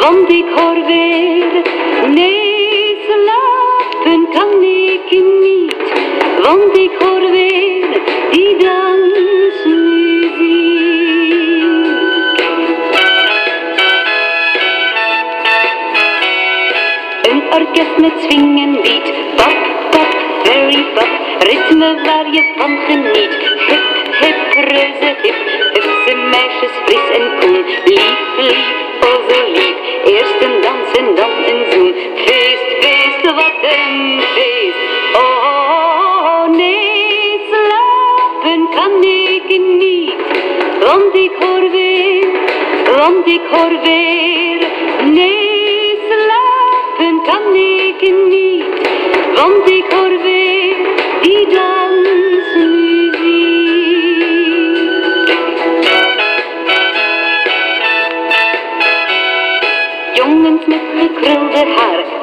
want ik hoor weer. Nee, slapen kan ik niet, want ik hoor weer die dansmuziek. Een orkest met swing en beat, pop, pop, very pop, ritme waar je van geniet. Hip, hip, reuze hip, feest, feest, wat een feest. Oh, nee, slapen kan ik niet, want ik hoor weer, want ik hoor weer. Nee, slapen kan ik niet, want ik hoor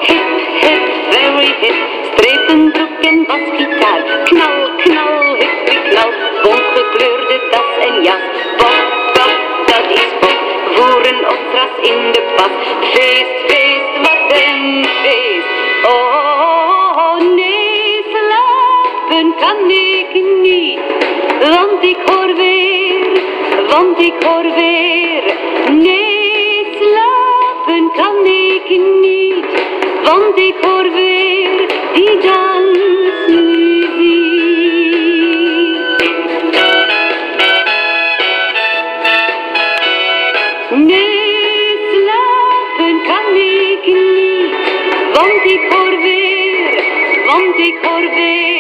hip, hip, very hip. Strepenbroek en basgitaar, knal, knal, hippie, knal. Bonkgekleurde tas en jas, pop, pop, dat is pop. Voeren op gras in de pas, feest, feest, wat een feest. Oh, nee, slapen kan ik niet, want ik hoor weer, want ik hoor weer. Ik niet, want ik hoor weer die dansmuziek. Nee, slapen kan ik niet, want ik hoor weer, want ik hoor weer.